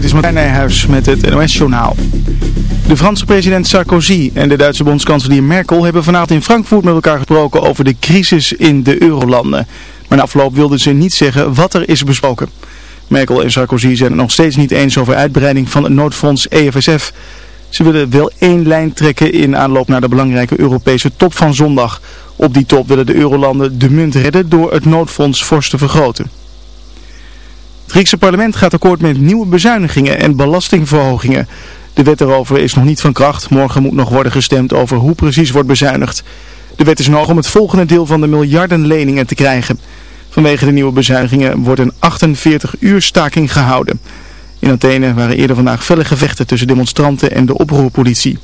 Dit is Martijn Nijhuis met het NOS-journaal. De Franse president Sarkozy en de Duitse bondskanselier Merkel hebben vanavond in Frankfurt met elkaar gesproken over de crisis in de eurolanden. Maar na afloop wilden ze niet zeggen wat er is besproken. Merkel en Sarkozy zijn het nog steeds niet eens over uitbreiding van het noodfonds EFSF. Ze willen wel één lijn trekken in aanloop naar de belangrijke Europese top van zondag. Op die top willen de eurolanden de munt redden door het noodfonds fors te vergroten. Het Griekse parlement gaat akkoord met nieuwe bezuinigingen en belastingverhogingen. De wet erover is nog niet van kracht. Morgen moet nog worden gestemd over hoe precies wordt bezuinigd. De wet is nodig om het volgende deel van de miljardenleningen te krijgen. Vanwege de nieuwe bezuinigingen wordt een 48 uur staking gehouden. In Athene waren eerder vandaag felle gevechten tussen demonstranten en de oproerpolitie.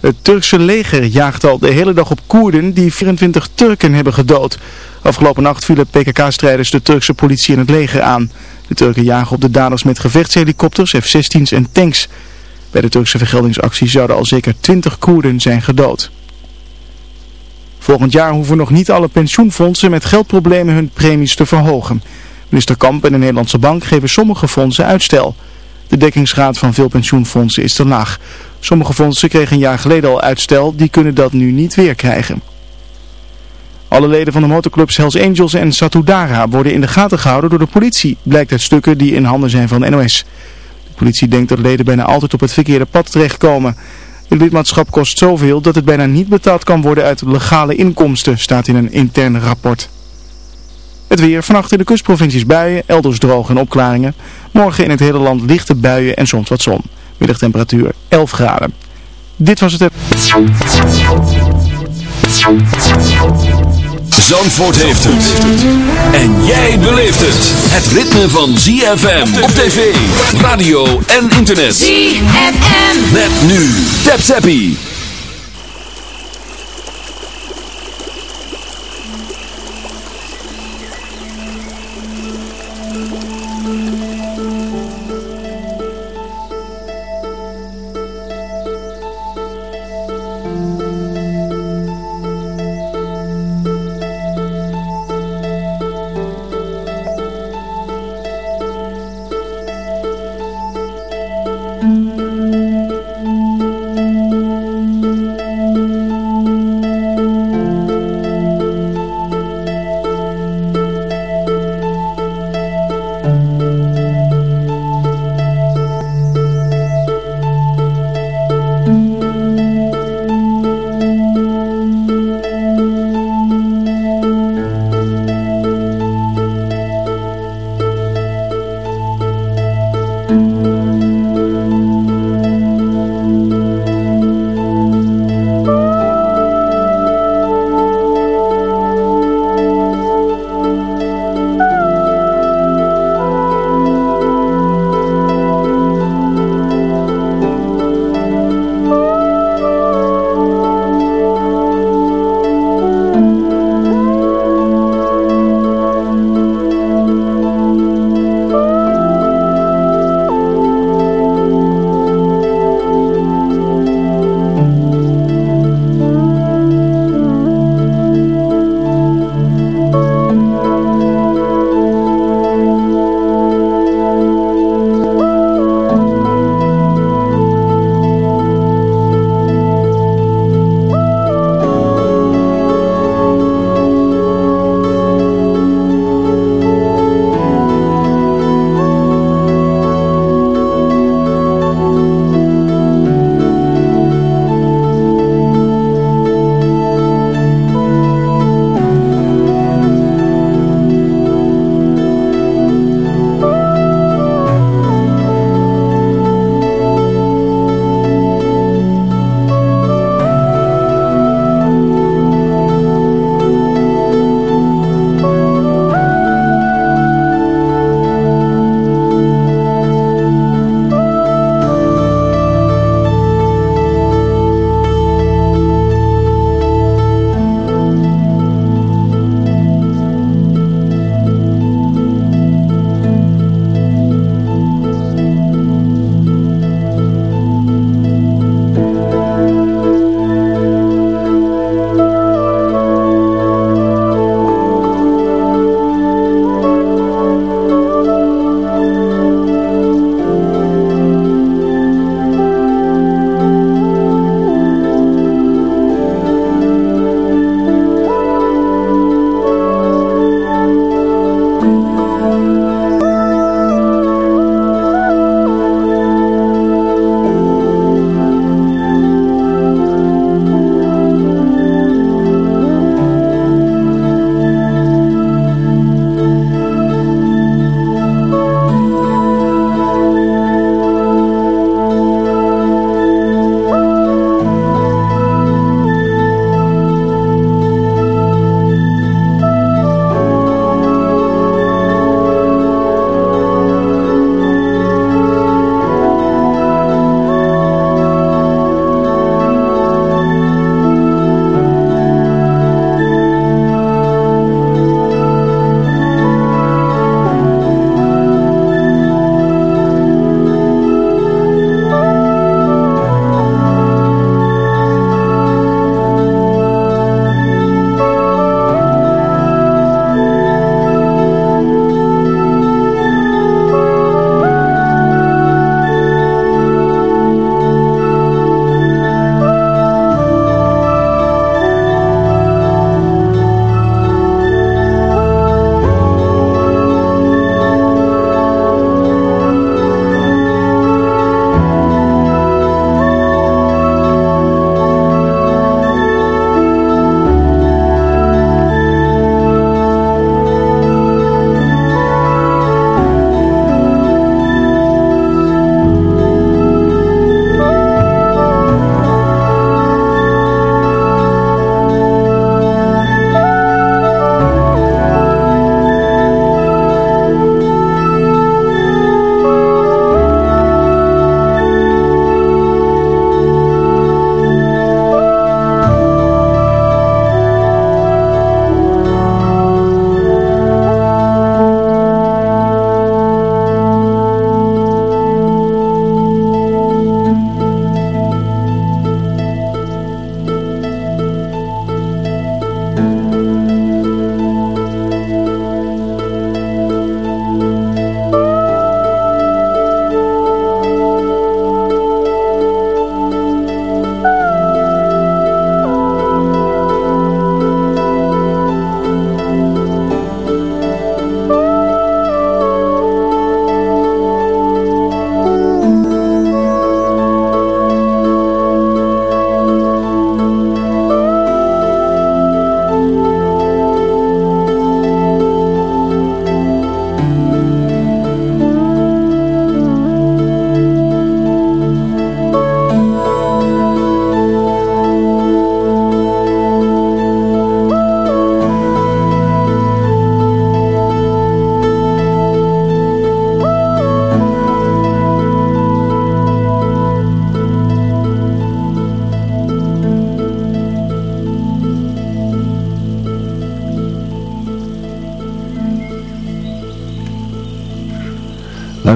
Het Turkse leger jaagt al de hele dag op Koerden die 24 Turken hebben gedood. Afgelopen nacht vielen PKK-strijders de Turkse politie en het leger aan. De Turken jagen op de daders met gevechtshelikopters, F-16's en tanks. Bij de Turkse vergeldingsactie zouden al zeker 20 Koerden zijn gedood. Volgend jaar hoeven nog niet alle pensioenfondsen met geldproblemen hun premies te verhogen. Minister Kamp en de Nederlandse Bank geven sommige fondsen uitstel. De dekkingsgraad van veel pensioenfondsen is te laag. Sommige fondsen kregen een jaar geleden al uitstel, die kunnen dat nu niet weer krijgen. Alle leden van de motorclubs Hells Angels en Satudara worden in de gaten gehouden door de politie, blijkt uit stukken die in handen zijn van NOS. De politie denkt dat leden bijna altijd op het verkeerde pad terechtkomen. Het lidmaatschap kost zoveel dat het bijna niet betaald kan worden uit legale inkomsten, staat in een intern rapport. Het weer vannacht in de kustprovincies buien, elders droog en opklaringen. Morgen in het hele land lichte buien en soms wat zon. Middagtemperatuur 11 graden. Dit was het... Zandvoort heeft het. En jij beleeft het. Het ritme van ZFM op tv, radio en internet. ZFM. Met nu. Tap Zappie.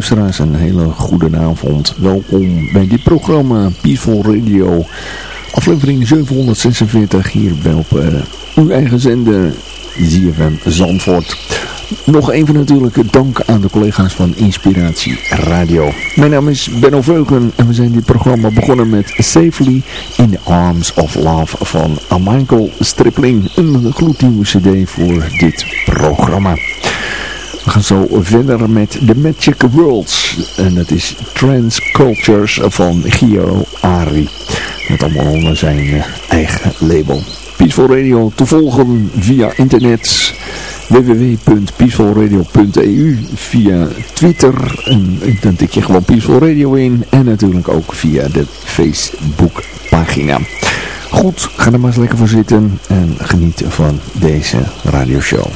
Luisteraars, een hele goede avond. Welkom bij dit programma Peaceful Radio. Aflevering 746 hier op uh, uw eigen zender ZFM Zandvoort. Nog even natuurlijk dank aan de collega's van Inspiratie Radio. Mijn naam is Benno Veugen en we zijn dit programma begonnen met Safely in the Arms of Love van Michael Stripling. Een gloednieuwe cd voor dit programma. We gaan zo verder met The Magic Worlds. En dat is Trans Cultures van Gio Ari. Met allemaal onder zijn eh, eigen label. Peaceful Radio te volgen via internet www.peacefulradio.eu via Twitter en dan tik je gewoon Peaceful Radio in en natuurlijk ook via de Facebook pagina. Goed, ga er maar eens lekker voor zitten en geniet van deze radioshow.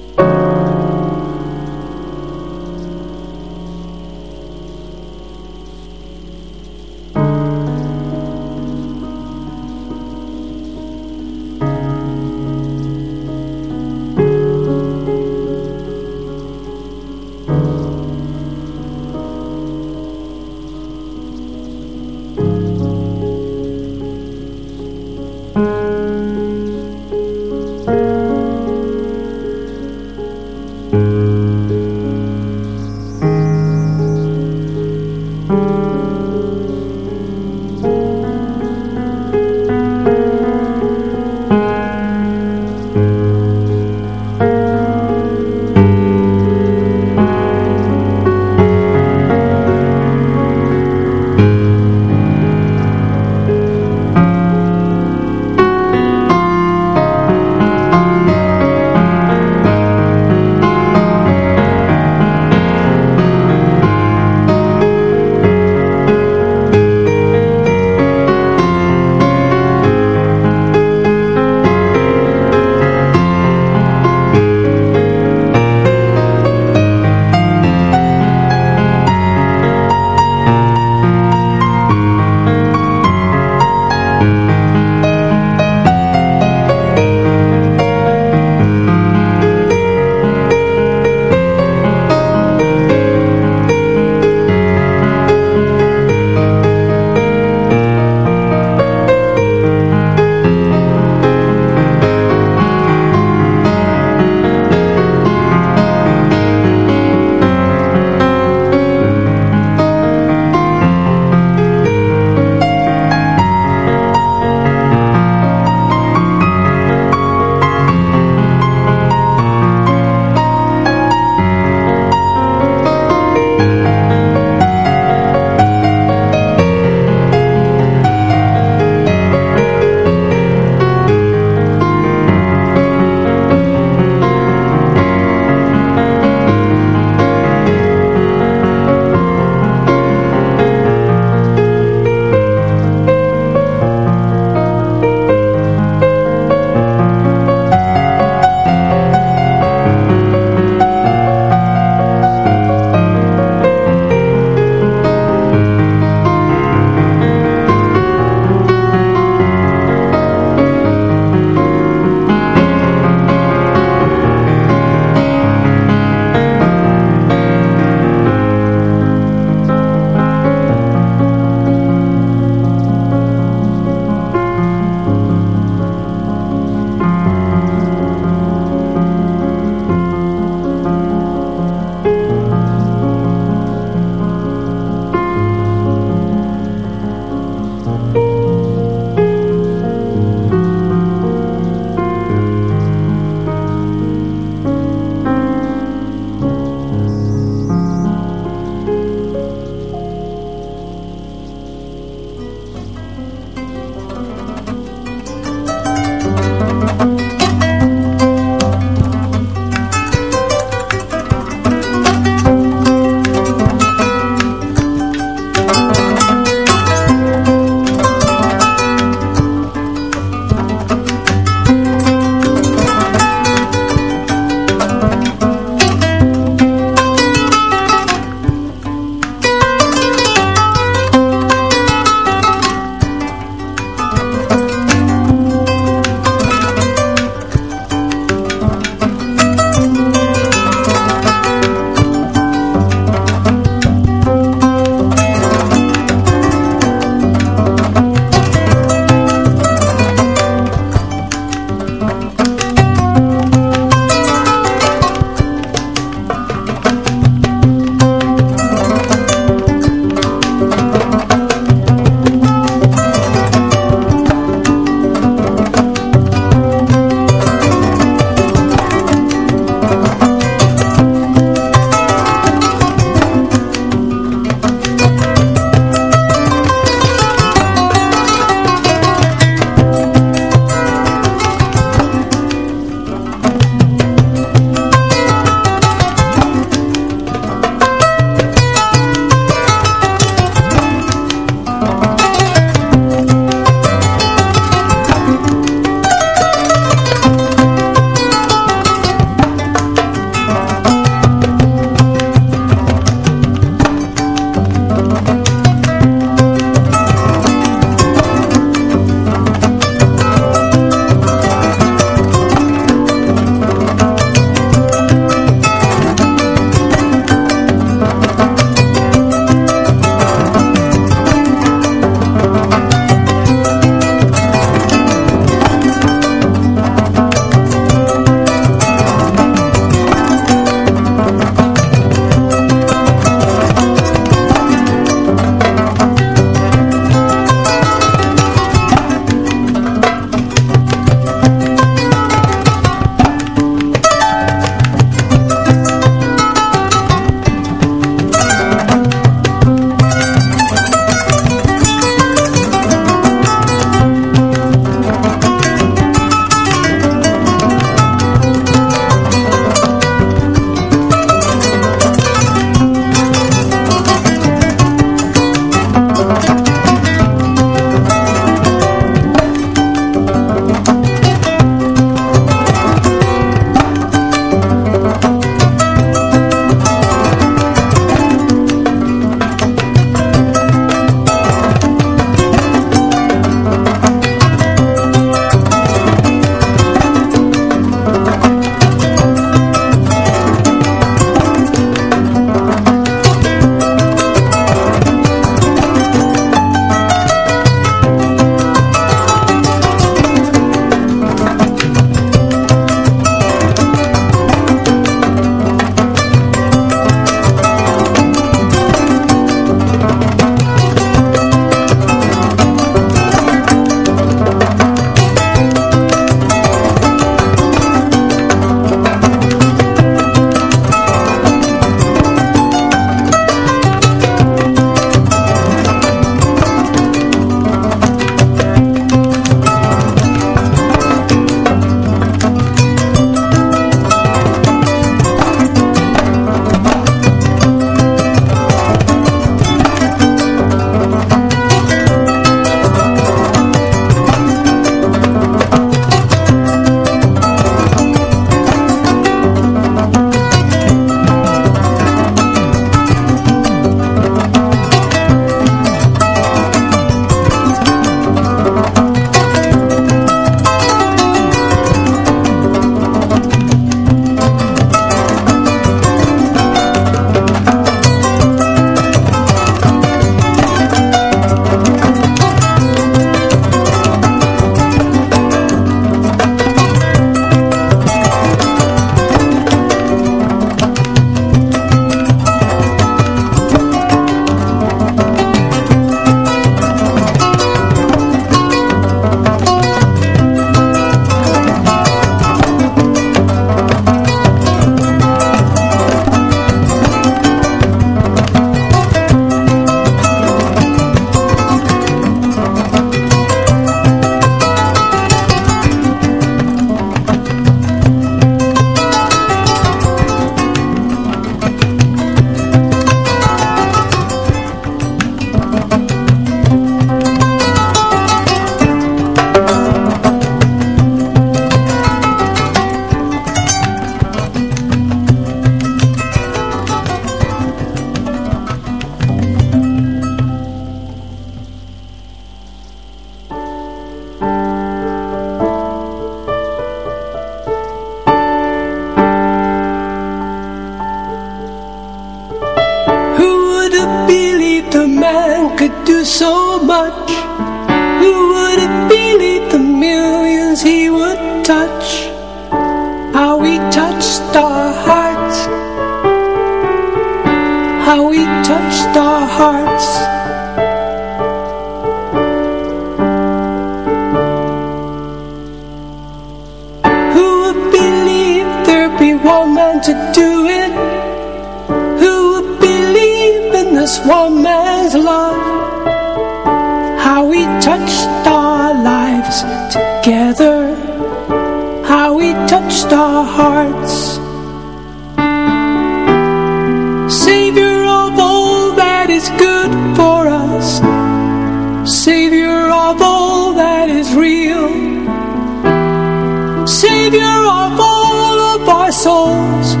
walls.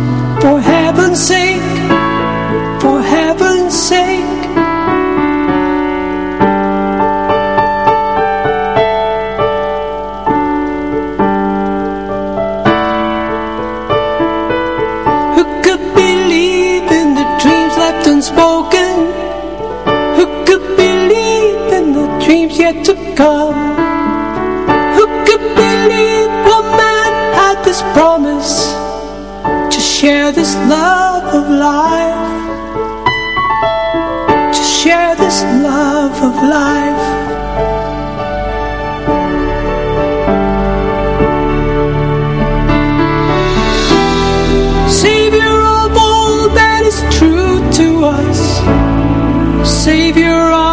share this love of life. To share this love of life. Savior of all that is true to us. Savior of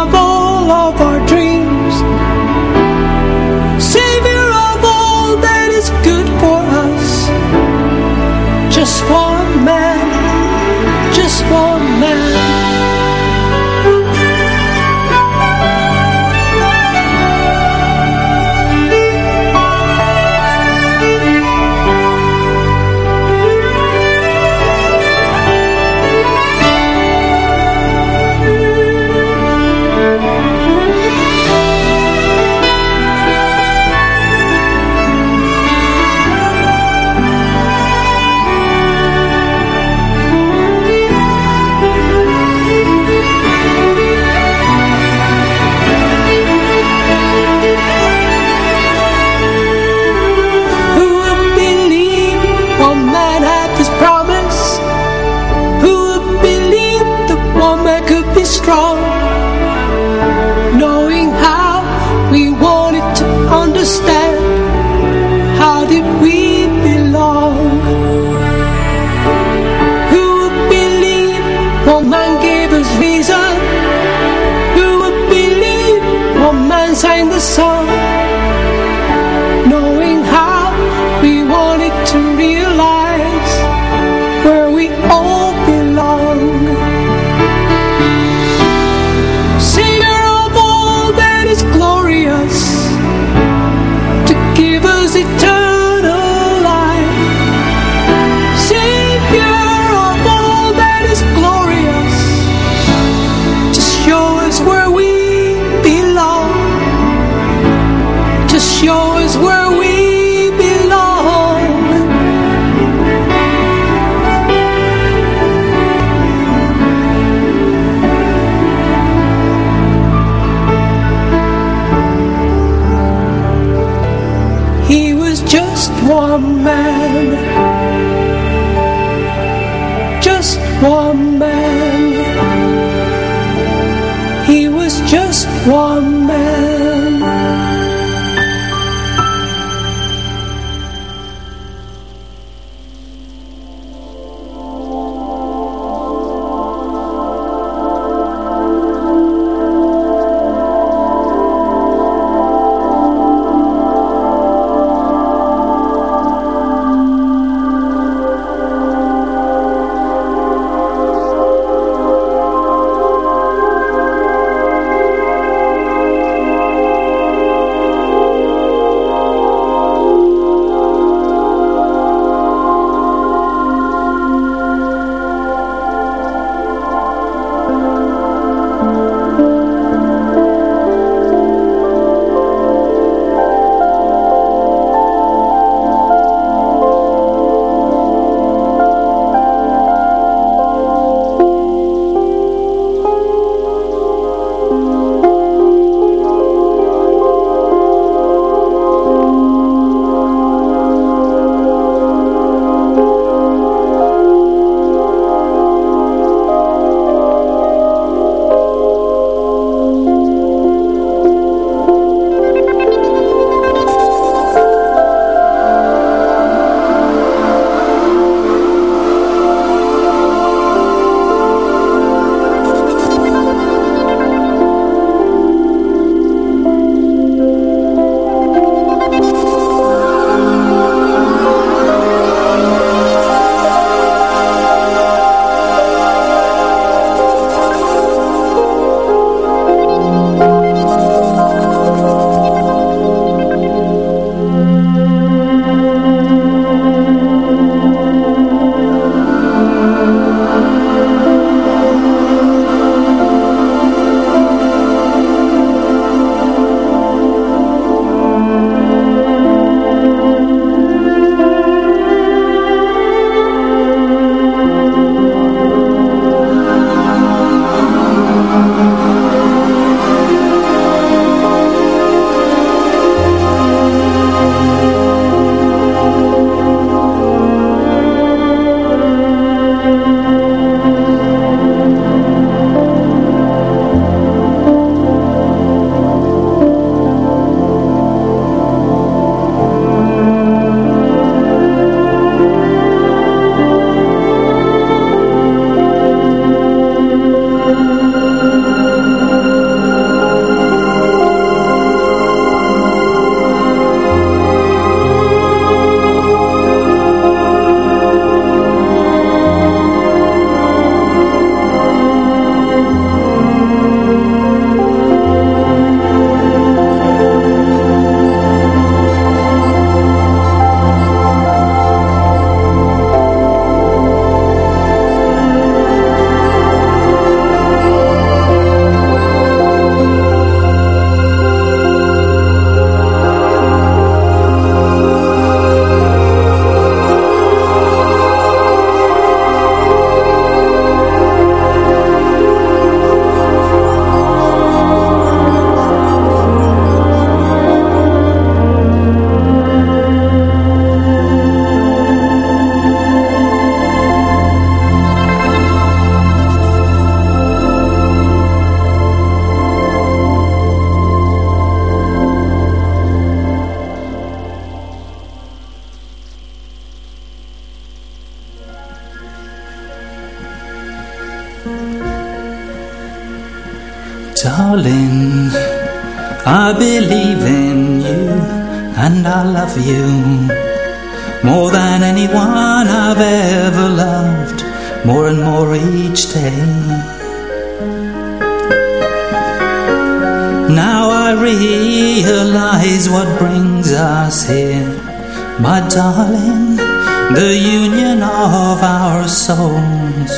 of our souls.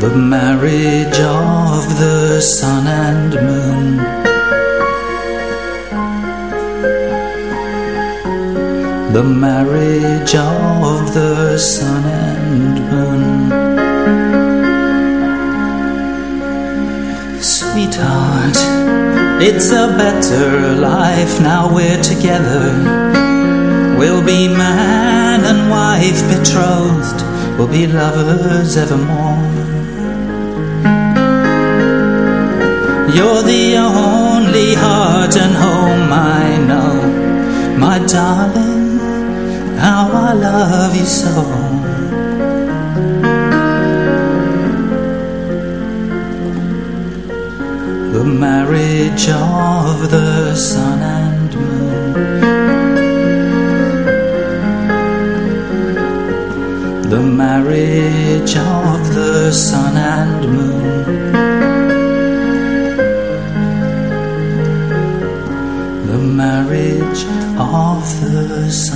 The marriage of the sun and moon. The marriage of the sun and moon. Sweetheart, it's a better life now we're together. We'll be man and wife betrothed. We'll be lovers evermore. You're the only heart and home I know. My darling, how I love you so marriage of the sun and moon. The marriage of the sun and moon. The marriage of the sun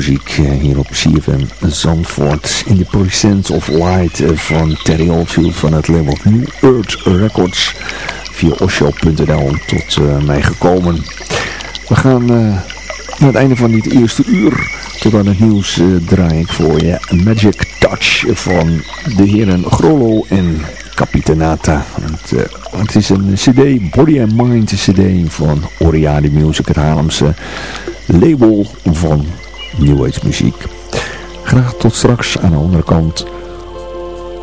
Muziek eh, hier op CFM Zandvoort. In the Presence of Light eh, van Terry Oldfield van het label New Earth Records. Via osho.nl tot uh, mij gekomen. We gaan naar het einde van dit eerste uur. Tot aan het nieuws draai ik voor je Magic Touch van de heren Grollo en Capitanata. Het, het, is een cd, Body and Mind cd van Oriade Music, het Haarlemse label van New Age muziek. Graag tot straks aan de andere kant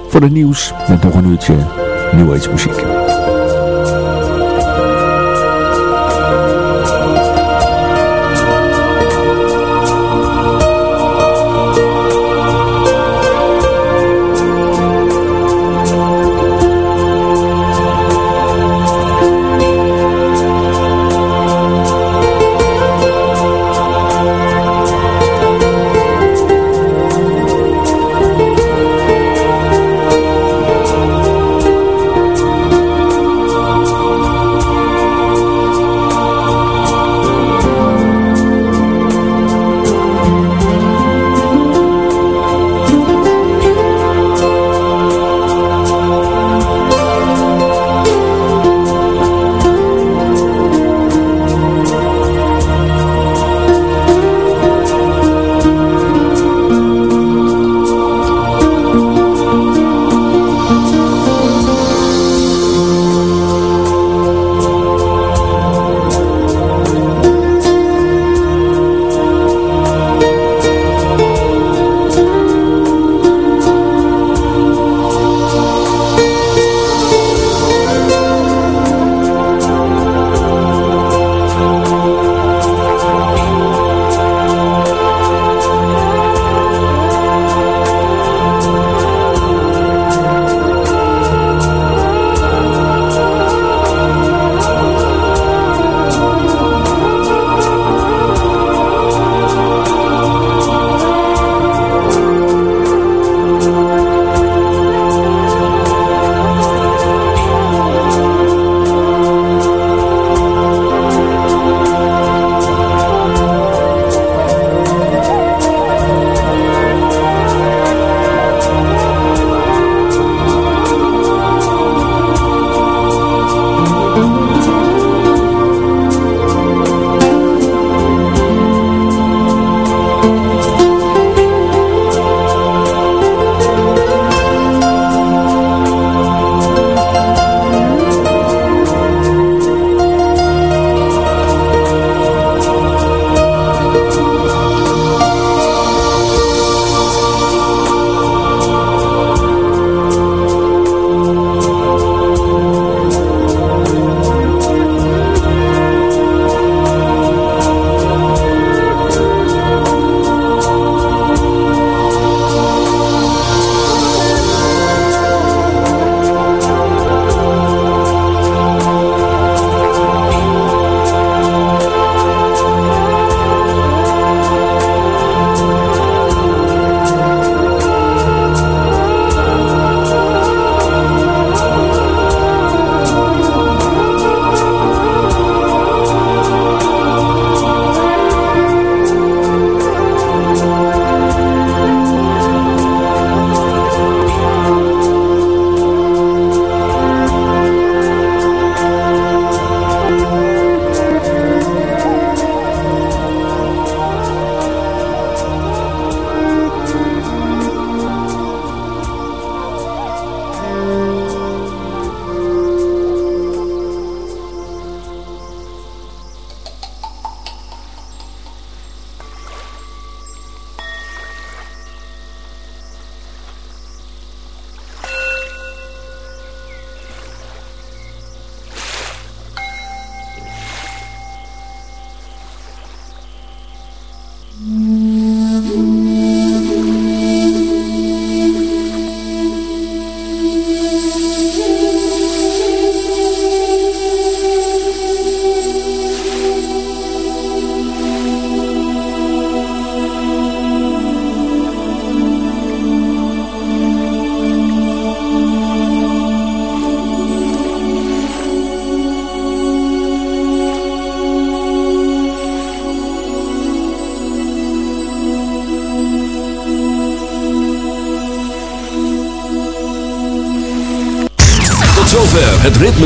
voor het nieuws met nog een uurtje New Age muziek.